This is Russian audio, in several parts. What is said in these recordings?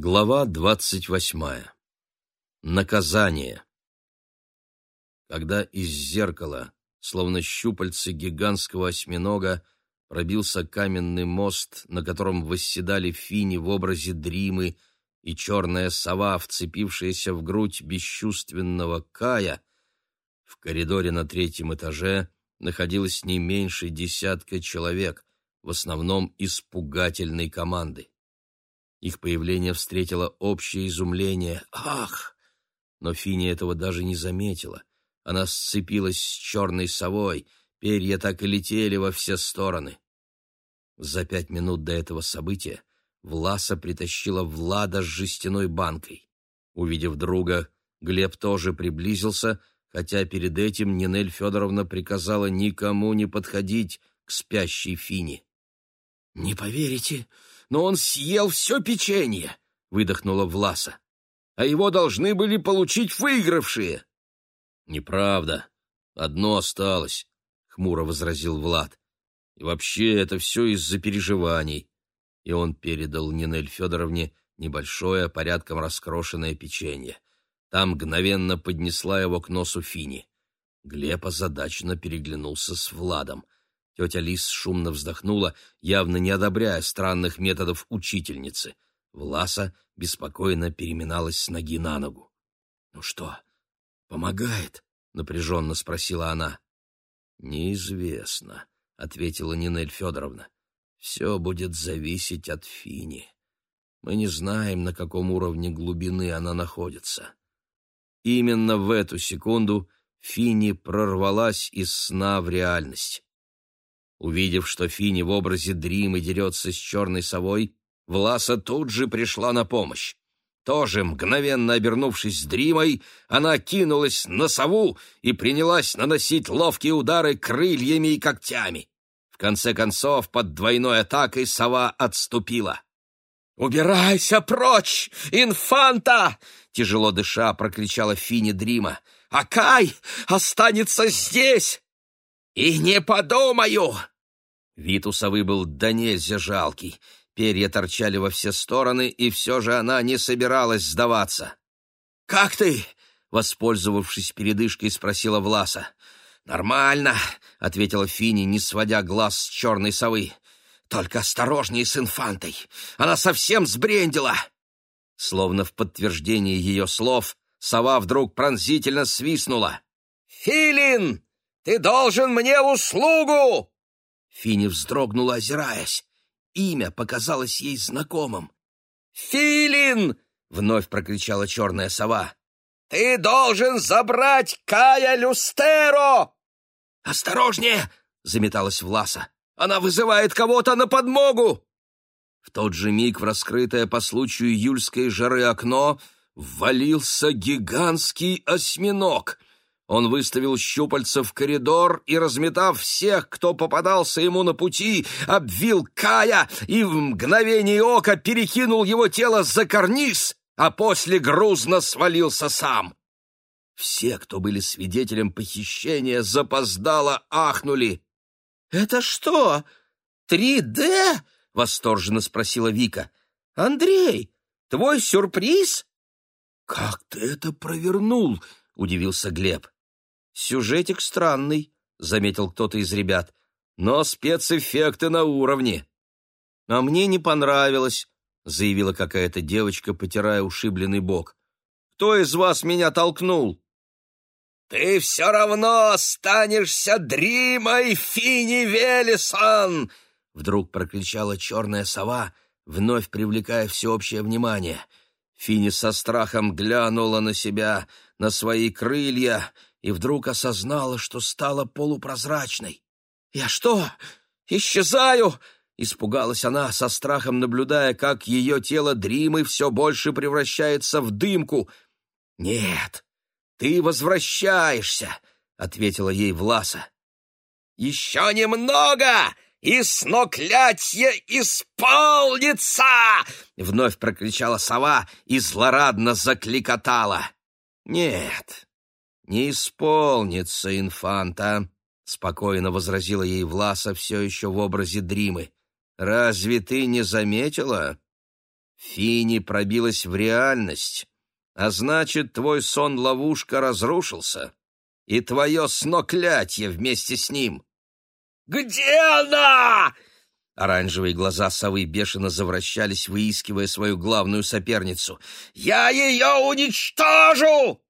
Глава двадцать восьмая. Наказание. Когда из зеркала, словно щупальцы гигантского осьминога, пробился каменный мост, на котором восседали фини в образе Дримы и черная сова, вцепившаяся в грудь бесчувственного Кая, в коридоре на третьем этаже находилось не меньше десятка человек, в основном из пугательной команды. Их появление встретило общее изумление. «Ах!» Но Фини этого даже не заметила. Она сцепилась с черной совой, перья так и летели во все стороны. За пять минут до этого события Власа притащила Влада с жестяной банкой. Увидев друга, Глеб тоже приблизился, хотя перед этим Нинель Федоровна приказала никому не подходить к спящей Фине. «Не поверите, но он съел все печенье!» — выдохнула Власа. «А его должны были получить выигравшие!» «Неправда. Одно осталось», — хмуро возразил Влад. «И вообще это все из-за переживаний». И он передал Нинель Федоровне небольшое, порядком раскрошенное печенье. Там мгновенно поднесла его к носу Фини. Глеб озадаченно переглянулся с Владом — Тетя Лис шумно вздохнула, явно не одобряя странных методов учительницы. Власа беспокойно переминалась с ноги на ногу. «Ну что, помогает?» — напряженно спросила она. «Неизвестно», — ответила Нинель Федоровна. «Все будет зависеть от Фини. Мы не знаем, на каком уровне глубины она находится». Именно в эту секунду Фини прорвалась из сна в реальность. Увидев, что Фини в образе Дримы дерется с черной совой, Власа тут же пришла на помощь. Тоже, мгновенно обернувшись с Дримой, она кинулась на сову и принялась наносить ловкие удары крыльями и когтями. В конце концов, под двойной атакой сова отступила. «Убирайся прочь, инфанта!» — тяжело дыша прокричала Фини Дрима. «Акай останется здесь!» «И не подумаю!» Вид у совы был до нельзя жалкий. Перья торчали во все стороны, и все же она не собиралась сдаваться. «Как ты?» — воспользовавшись передышкой, спросила Власа. «Нормально», — ответила Фини, не сводя глаз с черной совы. «Только осторожней с инфантой. Она совсем сбрендила!» Словно в подтверждение ее слов, сова вдруг пронзительно свистнула. «Филин!» Ты должен мне услугу!» Фини вздрогнула, озираясь. Имя показалось ей знакомым. «Филин!» — вновь прокричала черная сова. «Ты должен забрать Кая Люстеро!» «Осторожнее!» — заметалась Власа. «Она вызывает кого-то на подмогу!» В тот же миг в раскрытое по случаю июльской жары окно ввалился гигантский осьминог — он выставил щупальца в коридор и, разметав всех, кто попадался ему на пути, обвил Кая и в мгновение ока перекинул его тело за карниз, а после грузно свалился сам. Все, кто были свидетелем похищения, запоздало ахнули. «Это что, 3D?» — восторженно спросила Вика. «Андрей, твой сюрприз?» «Как ты это провернул?» — удивился Глеб. «Сюжетик странный», — заметил кто-то из ребят, «но спецэффекты на уровне». «А мне не понравилось», — заявила какая-то девочка, потирая ушибленный бок. «Кто из вас меня толкнул?» «Ты все равно останешься Дримой Фини Велисон!» Вдруг прокричала черная сова, вновь привлекая всеобщее внимание. Фини со страхом глянула на себя, на свои крылья и вдруг осознала, что стала полупрозрачной. «Я что, исчезаю?» — испугалась она, со страхом наблюдая, как ее тело Дримы все больше превращается в дымку. «Нет, ты возвращаешься», — ответила ей Власа. «Еще немного!» и сноклятье исполнится!» — вновь прокричала сова и злорадно закликотала. «Нет, «Не исполнится, инфанта», — спокойно возразила ей Власа все еще в образе Дримы. «Разве ты не заметила?» Фини пробилась в реальность, а значит, твой сон-ловушка разрушился, и твое сноклятье вместе с ним. «Где она?» Оранжевые глаза совы бешено завращались, выискивая свою главную соперницу. «Я ее уничтожу!»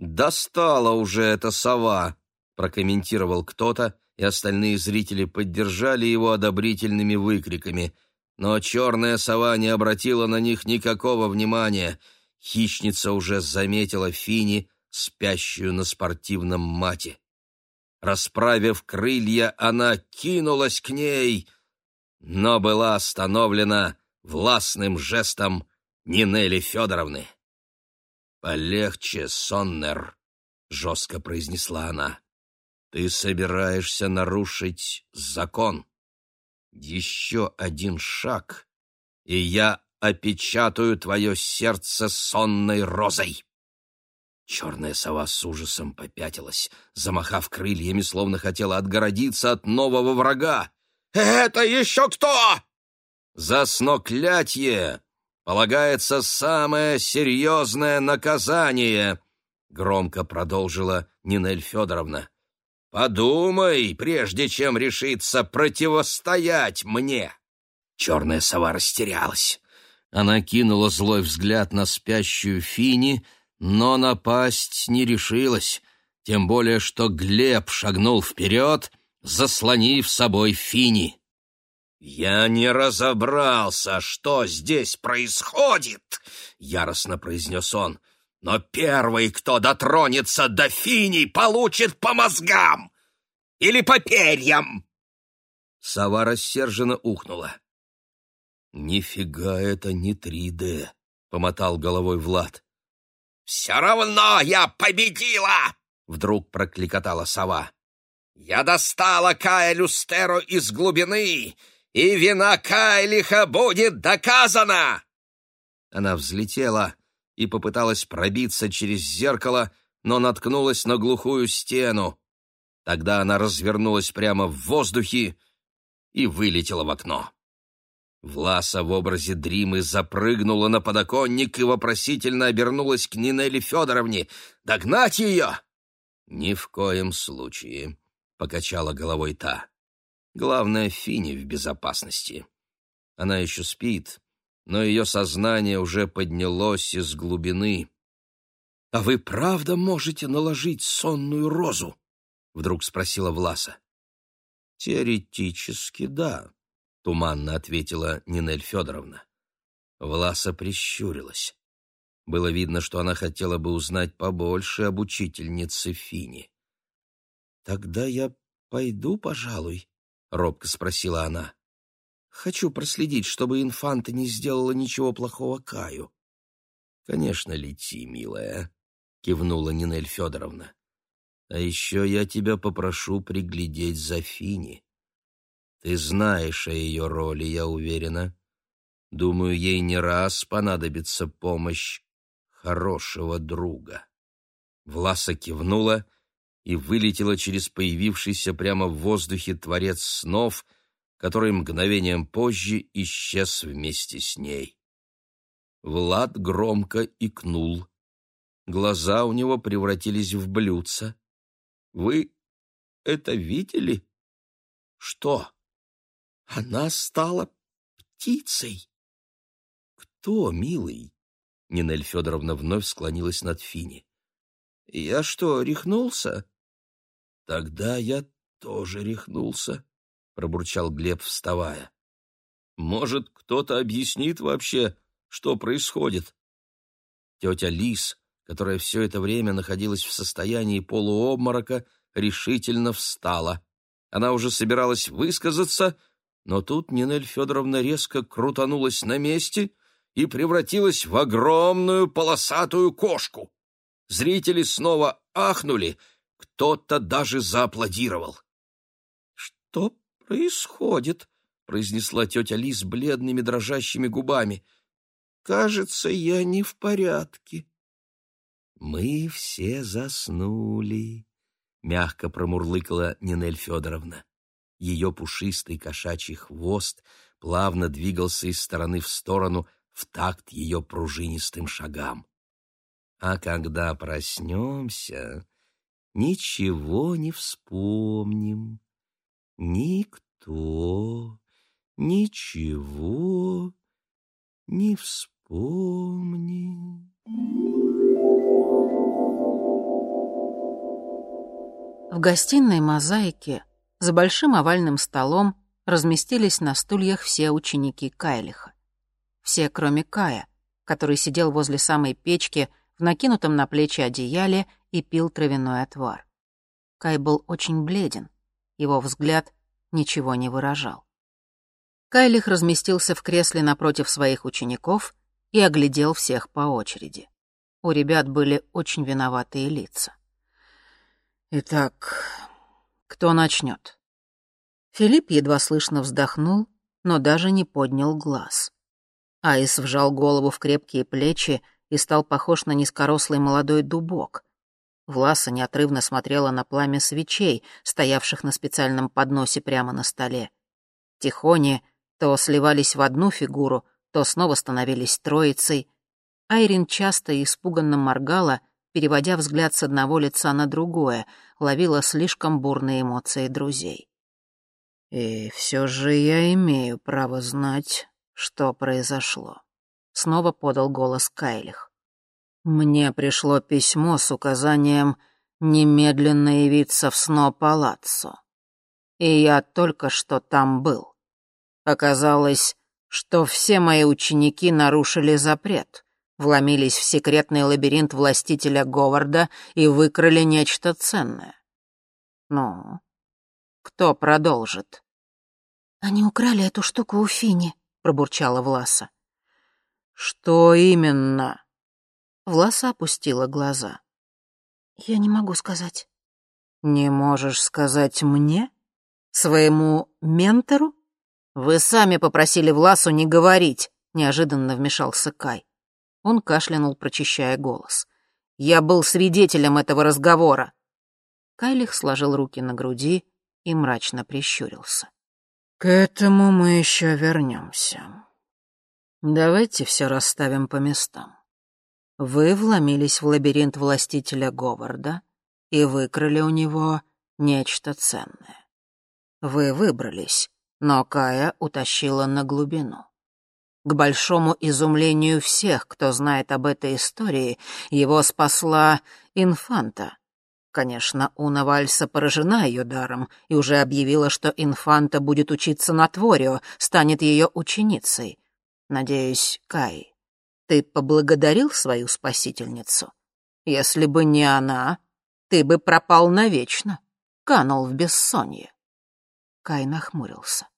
«Достала уже эта сова», — прокомментировал кто-то, и остальные зрители поддержали его одобрительными выкриками. Но черная сова не обратила на них никакого внимания. Хищница уже заметила Фини, спящую на спортивном мате. Расправив крылья, она кинулась к ней, но была остановлена властным жестом Нинели Федоровны. «Полегче, Соннер», — жестко произнесла она. «Ты собираешься нарушить закон. Еще один шаг, и я опечатаю твое сердце сонной розой». Черная сова с ужасом попятилась, замахав крыльями, словно хотела отгородиться от нового врага. «Это еще кто?» «За сноклятье полагается самое серьезное наказание», — громко продолжила Нинель Федоровна. «Подумай, прежде чем решиться противостоять мне!» Черная сова растерялась. Она кинула злой взгляд на спящую Фини, но напасть не решилась, тем более что Глеб шагнул вперед, заслонив собой Фини. «Я не разобрался, что здесь происходит!» — яростно произнес он. «Но первый, кто дотронется до Фини, получит по мозгам! Или по перьям!» Сова рассерженно ухнула. «Нифига это не 3D!» — помотал головой Влад. «Все равно я победила!» — вдруг прокликотала сова. «Я достала Кая Люстеро из глубины, и вина Кайлиха будет доказана!» Она взлетела и попыталась пробиться через зеркало, но наткнулась на глухую стену. Тогда она развернулась прямо в воздухе и вылетела в окно. Власа в образе Дримы запрыгнула на подоконник и вопросительно обернулась к Нинелли Федоровне. «Догнать ее?» «Ни в коем случае», — покачала головой та. Главное, Фини в безопасности. Она еще спит, но ее сознание уже поднялось из глубины. — А вы правда можете наложить сонную розу? — вдруг спросила Власа. — Теоретически, да, — туманно ответила Нинель Федоровна. Власа прищурилась. Было видно, что она хотела бы узнать побольше об учительнице Фини. «Тогда я пойду, пожалуй», — робко спросила она. «Хочу проследить, чтобы инфанта не сделала ничего плохого Каю». «Конечно, лети, милая», — кивнула Нинель Федоровна. «А еще я тебя попрошу приглядеть за Фини. Ты знаешь о ее роли, я уверена. Думаю, ей не раз понадобится помощь хорошего друга». Власа кивнула и вылетела через появившийся прямо в воздухе творец снов, который мгновением позже исчез вместе с ней. Влад громко икнул. Глаза у него превратились в блюдца. «Вы это видели?» «Что?» «Она стала птицей!» «Кто, милый?» Нинель Федоровна вновь склонилась над Фини. «Я что, рехнулся?» Тогда я тоже рехнулся, пробурчал Глеб, вставая. Может, кто-то объяснит вообще, что происходит? Тетя Лис, которая все это время находилась в состоянии полуобморока, решительно встала. Она уже собиралась высказаться, но тут Нинель Федоровна резко крутанулась на месте и превратилась в огромную полосатую кошку. Зрители снова ахнули, кто-то даже зааплодировал. «Что происходит?» — произнесла тетя Лис бледными дрожащими губами. «Кажется, я не в порядке». «Мы все заснули», — мягко промурлыкала Нинель Федоровна. Ее пушистый кошачий хвост плавно двигался из стороны в сторону в такт ее пружинистым шагам. А когда проснемся, ничего не вспомним. Никто ничего не вспомнит. В гостиной мозаики за большим овальным столом разместились на стульях все ученики Кайлиха. Все, кроме Кая, который сидел возле самой печки в накинутом на плечи одеяле и пил травяной отвар. Кай был очень бледен, его взгляд ничего не выражал. Кайлих разместился в кресле напротив своих учеников и оглядел всех по очереди. У ребят были очень виноватые лица. «Итак, кто начнет?» Филипп едва слышно вздохнул, но даже не поднял глаз. Айс вжал голову в крепкие плечи и стал похож на низкорослый молодой дубок. Власа неотрывно смотрела на пламя свечей, стоявших на специальном подносе прямо на столе. Тихони то сливались в одну фигуру, то снова становились троицей. Айрин часто и испуганно моргала, переводя взгляд с одного лица на другое, ловила слишком бурные эмоции друзей. «И все же я имею право знать, что произошло», — снова подал голос Кайлих. «Мне пришло письмо с указанием немедленно явиться в Сно-Палаццо. И я только что там был. Оказалось, что все мои ученики нарушили запрет, вломились в секретный лабиринт властителя Говарда и выкрали нечто ценное. Ну, кто продолжит? Они украли эту штуку у Фини, пробурчала Власа. Что именно? Власа опустила глаза. Я не могу сказать. Не можешь сказать мне? Своему ментору? Вы сами попросили Власу не говорить, неожиданно вмешался Кай. Он кашлянул, прочищая голос. Я был свидетелем этого разговора. Кайлих сложил руки на груди и мрачно прищурился. «К этому мы еще вернемся. Давайте все расставим по местам. Вы вломились в лабиринт властителя Говарда и выкрали у него нечто ценное. Вы выбрались, но Кая утащила на глубину. К большому изумлению всех, кто знает об этой истории, его спасла инфанта, Конечно, Уна Вальса поражена ее даром и уже объявила, что инфанта будет учиться на Творио, станет ее ученицей. Надеюсь, Кай, ты поблагодарил свою спасительницу? Если бы не она, ты бы пропал навечно, канул в бессонье. Кай нахмурился.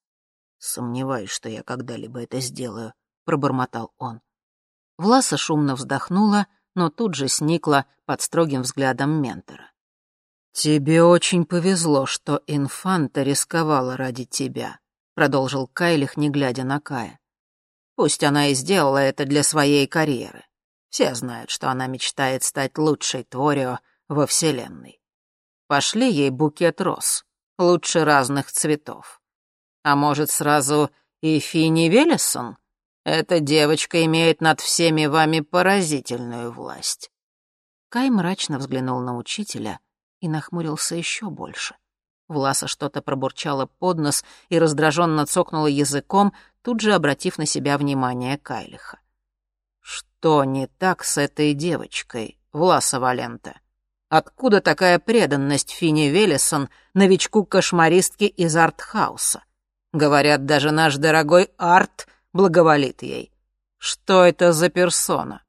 «Сомневаюсь, что я когда-либо это сделаю», — пробормотал он. Власа шумно вздохнула, но тут же сникла под строгим взглядом ментора. «Тебе очень повезло, что инфанта рисковала ради тебя», — продолжил Кайлих, не глядя на Кая. «Пусть она и сделала это для своей карьеры. Все знают, что она мечтает стать лучшей Творио во Вселенной. Пошли ей букет роз, лучше разных цветов. А может, сразу и Фини Велесон? Эта девочка имеет над всеми вами поразительную власть». Кай мрачно взглянул на учителя — и нахмурился еще больше. Власа что-то пробурчала под нос и раздраженно цокнула языком, тут же обратив на себя внимание Кайлиха. «Что не так с этой девочкой, Власа Валента? Откуда такая преданность Фини Велесон, новичку-кошмаристке из артхауса? Говорят, даже наш дорогой Арт благоволит ей. Что это за персона?»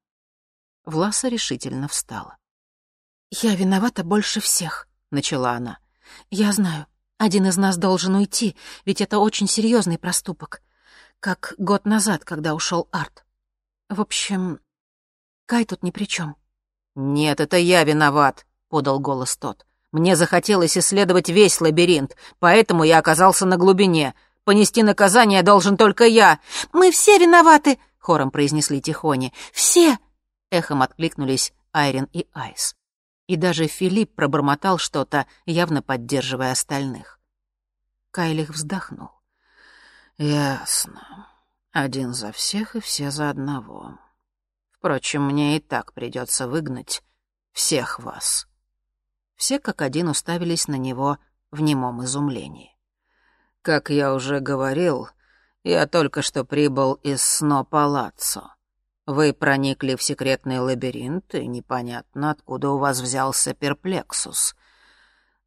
Власа решительно встала. «Я виновата больше всех», — начала она. «Я знаю, один из нас должен уйти, ведь это очень серьезный проступок. Как год назад, когда ушел Арт. В общем, Кай тут ни при чем. «Нет, это я виноват», — подал голос тот. «Мне захотелось исследовать весь лабиринт, поэтому я оказался на глубине. Понести наказание должен только я». «Мы все виноваты», — хором произнесли Тихони. «Все!» — эхом откликнулись Айрин и Айс и даже Филипп пробормотал что-то, явно поддерживая остальных. Кайлих вздохнул. «Ясно. Один за всех и все за одного. Впрочем, мне и так придется выгнать всех вас. Все как один уставились на него в немом изумлении. Как я уже говорил, я только что прибыл из Сно-Палаццо. Вы проникли в секретный лабиринт, и непонятно, откуда у вас взялся перплексус.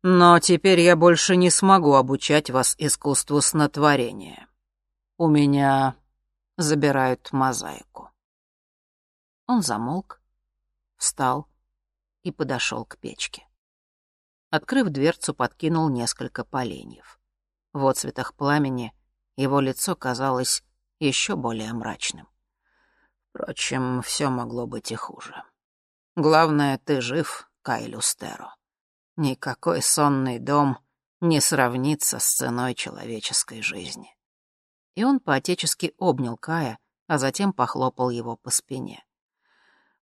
Но теперь я больше не смогу обучать вас искусству снотворения. У меня забирают мозаику. Он замолк, встал и подошел к печке. Открыв дверцу, подкинул несколько поленьев. В отцветах пламени его лицо казалось еще более мрачным. Впрочем, все могло быть и хуже. Главное, ты жив, Кайлюстеро. Никакой сонный дом не сравнится с ценой человеческой жизни. И он поотечески обнял Кая, а затем похлопал его по спине.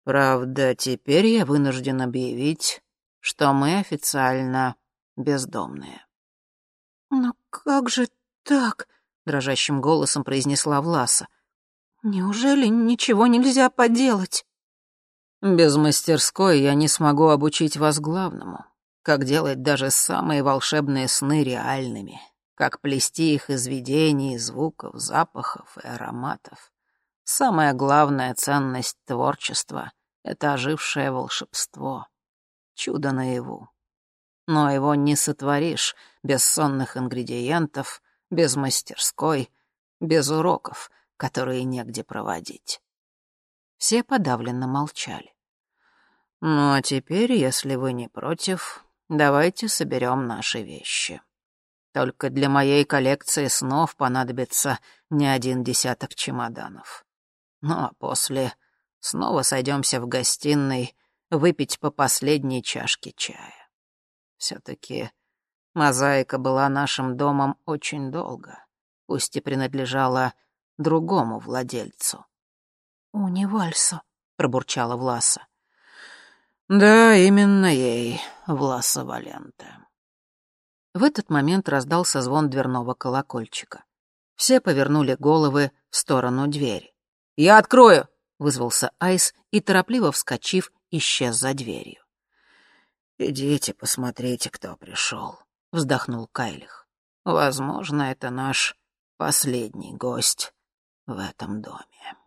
Правда, теперь я вынужден объявить, что мы официально бездомные. «Но как же так?» — дрожащим голосом произнесла Власа. Неужели ничего нельзя поделать? Без мастерской я не смогу обучить вас главному. Как делать даже самые волшебные сны реальными. Как плести их из видений, звуков, запахов и ароматов. Самая главная ценность творчества — это ожившее волшебство. Чудо наяву. Но его не сотворишь без сонных ингредиентов, без мастерской, без уроков — которые негде проводить. Все подавленно молчали. «Ну а теперь, если вы не против, давайте соберем наши вещи. Только для моей коллекции снов понадобится не один десяток чемоданов. Ну а после снова сойдемся в гостиной выпить по последней чашке чая. Все-таки мозаика была нашим домом очень долго, пусть и принадлежала другому владельцу. «Унивальсу», — пробурчала Власа. «Да, именно ей, Власа Валенте». В этот момент раздался звон дверного колокольчика. Все повернули головы в сторону двери. «Я открою!» — вызвался Айс и, торопливо вскочив, исчез за дверью. «Идите, посмотрите, кто пришел», — вздохнул Кайлих. «Возможно, это наш последний гость в этом доме.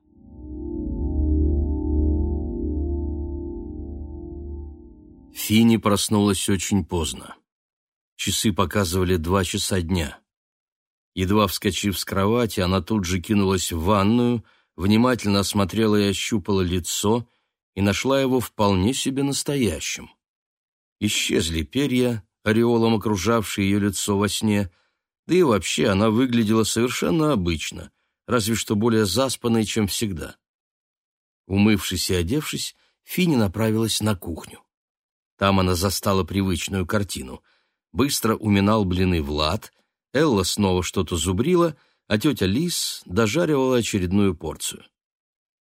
Фини проснулась очень поздно. Часы показывали два часа дня. Едва вскочив с кровати, она тут же кинулась в ванную, внимательно осмотрела и ощупала лицо и нашла его вполне себе настоящим. Исчезли перья, ореолом окружавшие ее лицо во сне, да и вообще она выглядела совершенно обычно, разве что более заспанной, чем всегда. Умывшись и одевшись, Фини направилась на кухню. Там она застала привычную картину. Быстро уминал блины Влад, Элла снова что-то зубрила, а тетя Лис дожаривала очередную порцию.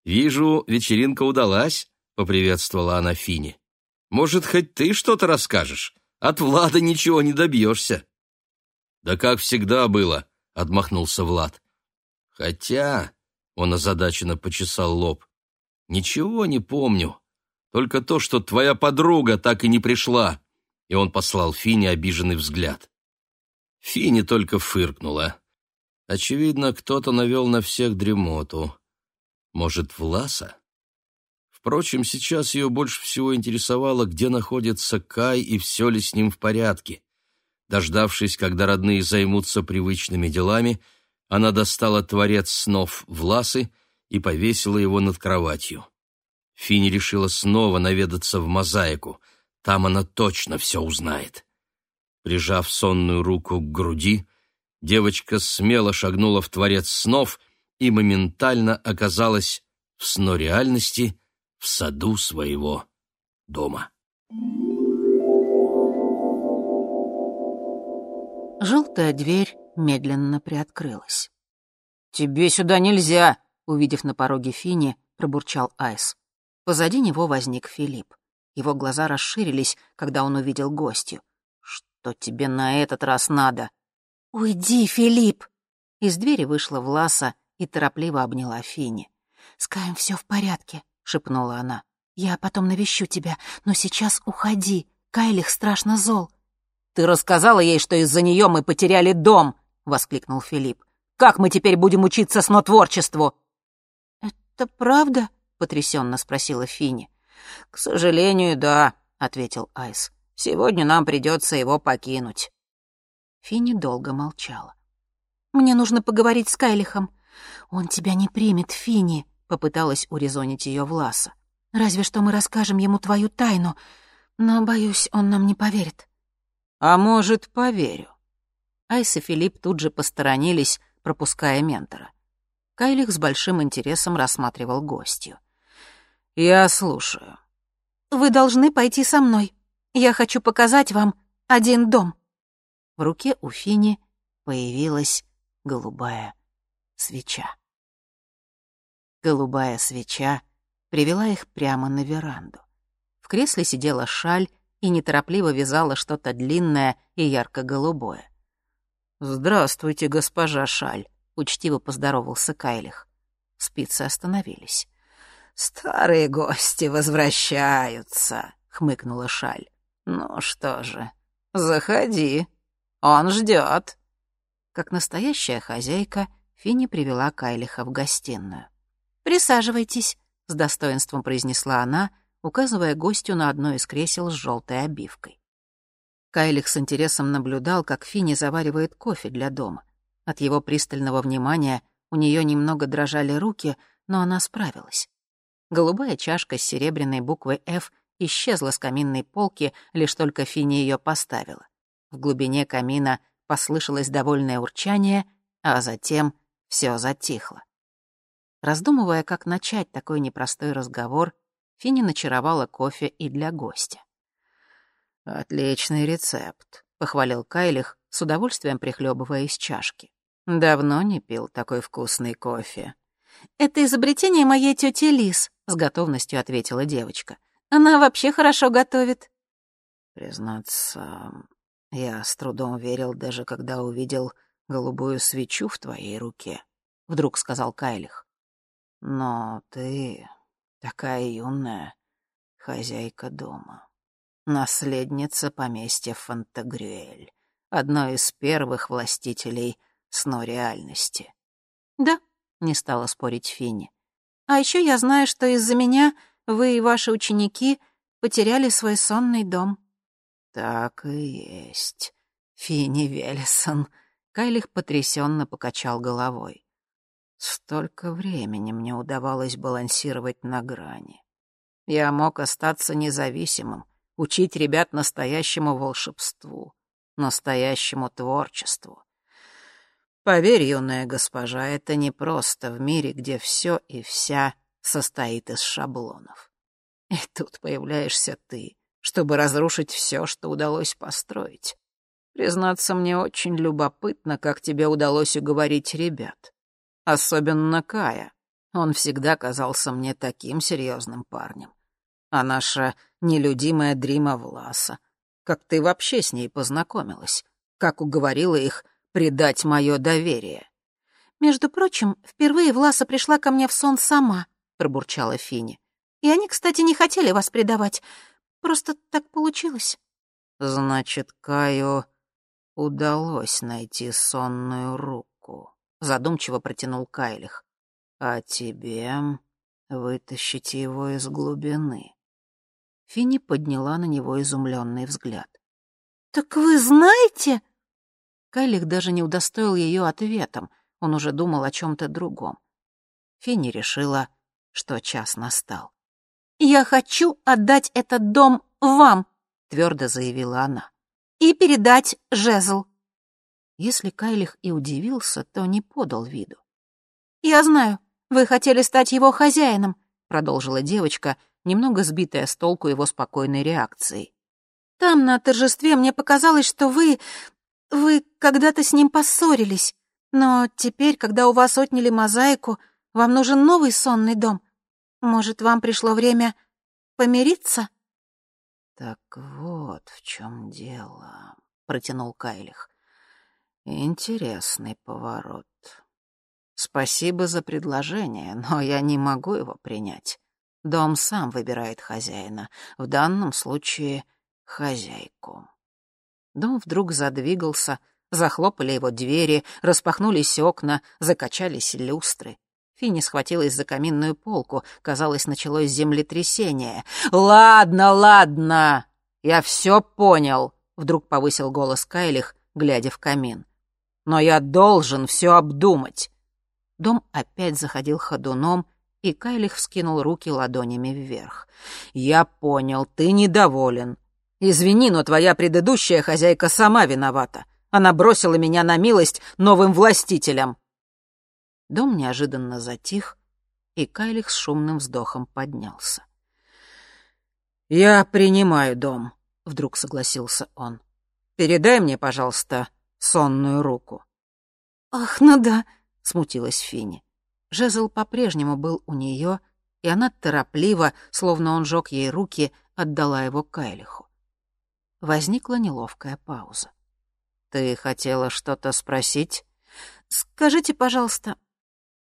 «Вижу, вечеринка удалась», — поприветствовала она Фини. «Может, хоть ты что-то расскажешь? От Влада ничего не добьешься». «Да как всегда было», — отмахнулся Влад. Хотя, он озадаченно почесал лоб, ничего не помню. Только то, что твоя подруга так и не пришла. И он послал Фине обиженный взгляд. Фини только фыркнула. Очевидно, кто-то навел на всех дремоту. Может, Власа? Впрочем, сейчас ее больше всего интересовало, где находится Кай и все ли с ним в порядке. Дождавшись, когда родные займутся привычными делами, она достала творец снов Власы и повесила его над кроватью. Фини решила снова наведаться в мозаику. Там она точно все узнает. Прижав сонную руку к груди, девочка смело шагнула в творец снов и моментально оказалась в сно реальности в саду своего дома. Желтая дверь медленно приоткрылась. «Тебе сюда нельзя!» — увидев на пороге Фини, пробурчал Айс. Позади него возник Филипп. Его глаза расширились, когда он увидел гостью. «Что тебе на этот раз надо?» «Уйди, Филипп!» Из двери вышла Власа и торопливо обняла Фини. «С Каем все в порядке», — шепнула она. «Я потом навещу тебя, но сейчас уходи. Кайлих страшно зол». «Ты рассказала ей, что из-за нее мы потеряли дом!» — воскликнул Филипп. «Как мы теперь будем учиться снотворчеству?» «Это правда?» — потрясенно спросила Фини. «К сожалению, да», — ответил Айс. «Сегодня нам придется его покинуть». Фини долго молчала. «Мне нужно поговорить с Кайлихом. Он тебя не примет, Фини», — попыталась урезонить ее Власа. «Разве что мы расскажем ему твою тайну, но, боюсь, он нам не поверит». «А может, поверю». Айс и Филипп тут же посторонились, пропуская ментора. Кайлих с большим интересом рассматривал гостью. «Я слушаю». «Вы должны пойти со мной. Я хочу показать вам один дом». В руке у Фини появилась голубая свеча. Голубая свеча привела их прямо на веранду. В кресле сидела шаль и неторопливо вязала что-то длинное и ярко-голубое. «Здравствуйте, госпожа Шаль», — учтиво поздоровался Кайлих. Спицы остановились. «Старые гости возвращаются», — хмыкнула Шаль. «Ну что же, заходи, он ждет». Как настоящая хозяйка, Финни привела Кайлиха в гостиную. «Присаживайтесь», — с достоинством произнесла она, указывая гостю на одно из кресел с желтой обивкой. Кайлих с интересом наблюдал, как Финни заваривает кофе для дома. От его пристального внимания у нее немного дрожали руки, но она справилась. Голубая чашка с серебряной буквой «Ф» исчезла с каминной полки, лишь только Фини ее поставила. В глубине камина послышалось довольное урчание, а затем все затихло. Раздумывая, как начать такой непростой разговор, Фини начаровала кофе и для гостя. «Отличный рецепт», — похвалил Кайлих, с удовольствием прихлебывая из чашки. «Давно не пил такой вкусный кофе». «Это изобретение моей тети Лис», — с готовностью ответила девочка. «Она вообще хорошо готовит». «Признаться, я с трудом верил, даже когда увидел голубую свечу в твоей руке», — вдруг сказал Кайлих. «Но ты такая юная хозяйка дома, наследница поместья Фантагрюэль, одной из первых властителей сно реальности». «Да», — не стала спорить Финни. «А еще я знаю, что из-за меня вы и ваши ученики потеряли свой сонный дом». «Так и есть. Финни Велесон», — Кайлих потрясенно покачал головой. «Столько времени мне удавалось балансировать на грани. Я мог остаться независимым, учить ребят настоящему волшебству, настоящему творчеству. Поверь, юная госпожа, это не просто в мире, где все и вся состоит из шаблонов. И тут появляешься ты, чтобы разрушить все, что удалось построить. Признаться, мне очень любопытно, как тебе удалось уговорить ребят. Особенно Кая. Он всегда казался мне таким серьезным парнем. А наша нелюдимая Дрима Власа. Как ты вообще с ней познакомилась? Как уговорила их предать мое доверие. «Между прочим, впервые Власа пришла ко мне в сон сама», — пробурчала Фини. «И они, кстати, не хотели вас предавать. Просто так получилось». «Значит, Каю удалось найти сонную руку», — задумчиво протянул Кайлих. «А тебе вытащить его из глубины». Фини подняла на него изумленный взгляд. «Так вы знаете?» Кайлих даже не удостоил ее ответом, он уже думал о чем-то другом. Финни решила, что час настал. «Я хочу отдать этот дом вам», — твердо заявила она, — «и передать жезл». Если Кайлих и удивился, то не подал виду. «Я знаю, вы хотели стать его хозяином», — продолжила девочка, немного сбитая с толку его спокойной реакцией. «Там, на торжестве, мне показалось, что вы вы когда-то с ним поссорились, но теперь, когда у вас отняли мозаику, вам нужен новый сонный дом. Может, вам пришло время помириться?» «Так вот в чем дело», — протянул Кайлих. «Интересный поворот. Спасибо за предложение, но я не могу его принять. Дом сам выбирает хозяина, в данном случае хозяйку. Дом вдруг задвигался, захлопали его двери, распахнулись окна, закачались люстры. Финни схватилась за каминную полку. Казалось, началось землетрясение. «Ладно, ладно! Я все понял!» — вдруг повысил голос Кайлих, глядя в камин. «Но я должен все обдумать!» Дом опять заходил ходуном, и Кайлих вскинул руки ладонями вверх. «Я понял, ты недоволен. Извини, но твоя предыдущая хозяйка сама виновата. Она бросила меня на милость новым властителям». Дом неожиданно затих, и Кайлих с шумным вздохом поднялся. «Я принимаю дом», — вдруг согласился он. «Передай мне, пожалуйста, сонную руку». «Ах, ну да», — смутилась Фини. Жезл по-прежнему был у нее, и она торопливо, словно он жег ей руки, отдала его Кайлиху. Возникла неловкая пауза. «Ты хотела что-то спросить?» «Скажите, пожалуйста,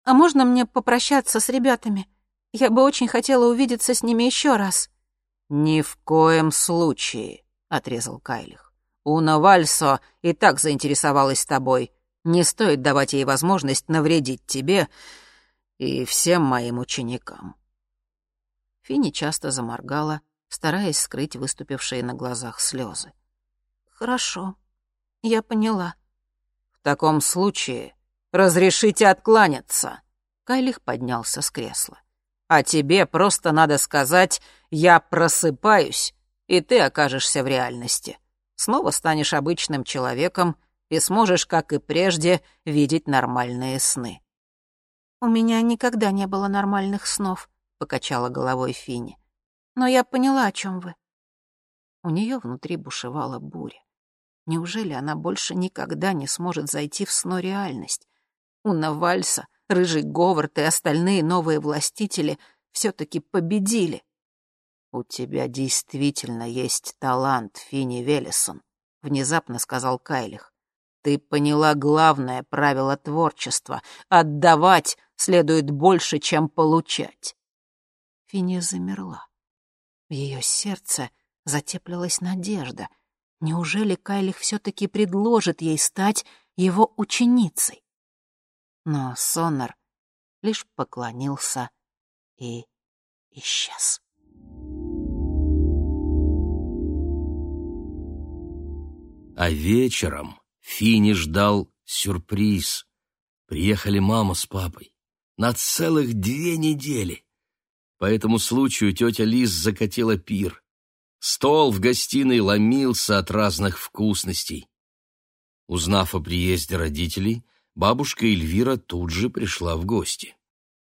а можно мне попрощаться с ребятами? Я бы очень хотела увидеться с ними еще раз». «Ни в коем случае», — отрезал Кайлих. «Уна Вальсо и так заинтересовалась тобой. Не стоит давать ей возможность навредить тебе и всем моим ученикам». Фини часто заморгала, стараясь скрыть выступившие на глазах слезы. «Хорошо, я поняла». «В таком случае разрешите откланяться». Кайлих поднялся с кресла. «А тебе просто надо сказать «я просыпаюсь», и ты окажешься в реальности. Снова станешь обычным человеком и сможешь, как и прежде, видеть нормальные сны». «У меня никогда не было нормальных снов», — покачала головой Фини. «Но я поняла, о чем вы». У нее внутри бушевала буря. Неужели она больше никогда не сможет зайти в сно реальность? Уна Вальса, Рыжий Говард и остальные новые властители все-таки победили. «У тебя действительно есть талант, Финни Велесон», — внезапно сказал Кайлих. «Ты поняла главное правило творчества — отдавать следует больше, чем получать». Финни замерла. В ее сердце затеплилась надежда. Неужели Кайлих все-таки предложит ей стать его ученицей? но Сонор лишь поклонился и исчез. А вечером Фини ждал сюрприз. Приехали мама с папой на целых две недели. По этому случаю тетя Лиз закатила пир. Стол в гостиной ломился от разных вкусностей. Узнав о приезде родителей, бабушка Эльвира тут же пришла в гости.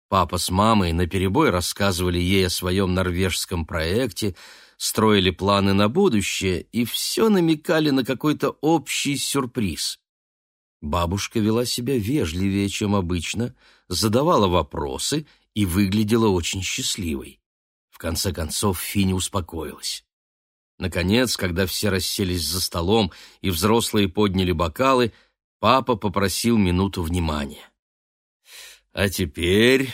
Папа с мамой наперебой рассказывали ей о своем норвежском проекте, строили планы на будущее и все намекали на какой-то общий сюрприз. Бабушка вела себя вежливее, чем обычно, задавала вопросы и выглядела очень счастливой. В конце концов Фини успокоилась. Наконец, когда все расселись за столом и взрослые подняли бокалы, Папа попросил минуту внимания. «А теперь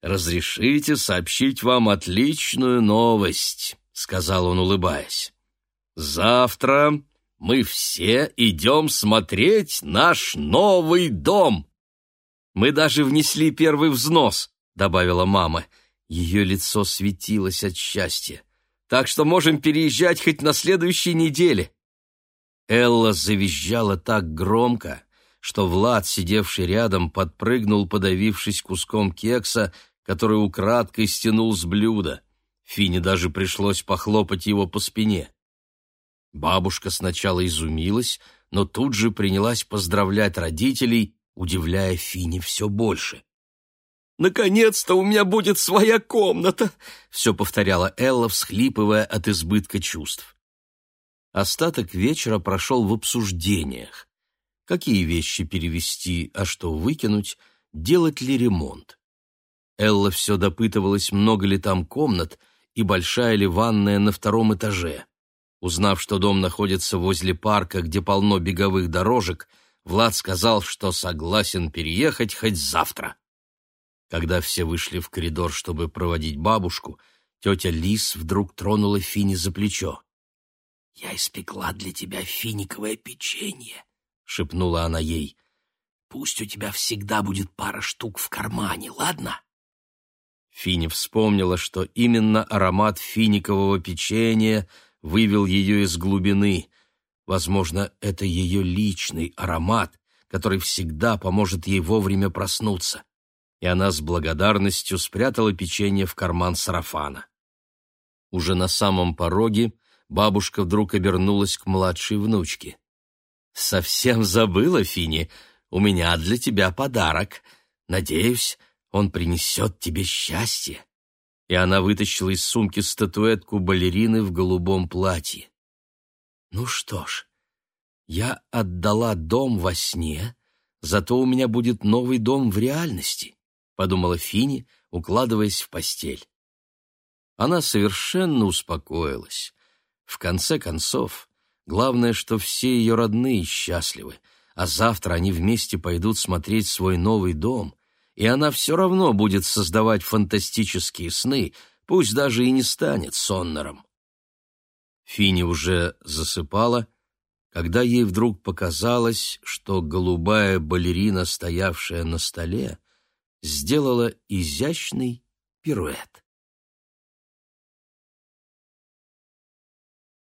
разрешите сообщить вам отличную новость», — сказал он, улыбаясь. «Завтра мы все идем смотреть наш новый дом». «Мы даже внесли первый взнос», — добавила мама. Ее лицо светилось от счастья. «Так что можем переезжать хоть на следующей неделе». Элла завизжала так громко, что Влад, сидевший рядом, подпрыгнул, подавившись куском кекса, который украдкой стянул с блюда. Фине даже пришлось похлопать его по спине. Бабушка сначала изумилась, но тут же принялась поздравлять родителей, удивляя Фине все больше. «Наконец-то у меня будет своя комната!» — все повторяла Элла, всхлипывая от избытка чувств. Остаток вечера прошел в обсуждениях. Какие вещи перевести, а что выкинуть, делать ли ремонт. Элла все допытывалась, много ли там комнат и большая ли ванная на втором этаже. Узнав, что дом находится возле парка, где полно беговых дорожек, Влад сказал, что согласен переехать хоть завтра. Когда все вышли в коридор, чтобы проводить бабушку, тетя Лис вдруг тронула Фини за плечо. «Я испекла для тебя финиковое печенье», — шепнула она ей. «Пусть у тебя всегда будет пара штук в кармане, ладно?» Фини вспомнила, что именно аромат финикового печенья вывел ее из глубины. Возможно, это ее личный аромат, который всегда поможет ей вовремя проснуться. И она с благодарностью спрятала печенье в карман сарафана. Уже на самом пороге бабушка вдруг обернулась к младшей внучке. «Совсем забыла, Фини, у меня для тебя подарок. Надеюсь, он принесет тебе счастье». И она вытащила из сумки статуэтку балерины в голубом платье. «Ну что ж, я отдала дом во сне, зато у меня будет новый дом в реальности», — подумала Фини, укладываясь в постель. Она совершенно успокоилась. В конце концов, главное, что все ее родные счастливы, а завтра они вместе пойдут смотреть свой новый дом, и она все равно будет создавать фантастические сны, пусть даже и не станет соннером. Фини уже засыпала, когда ей вдруг показалось, что голубая балерина, стоявшая на столе, сделала изящный пируэт.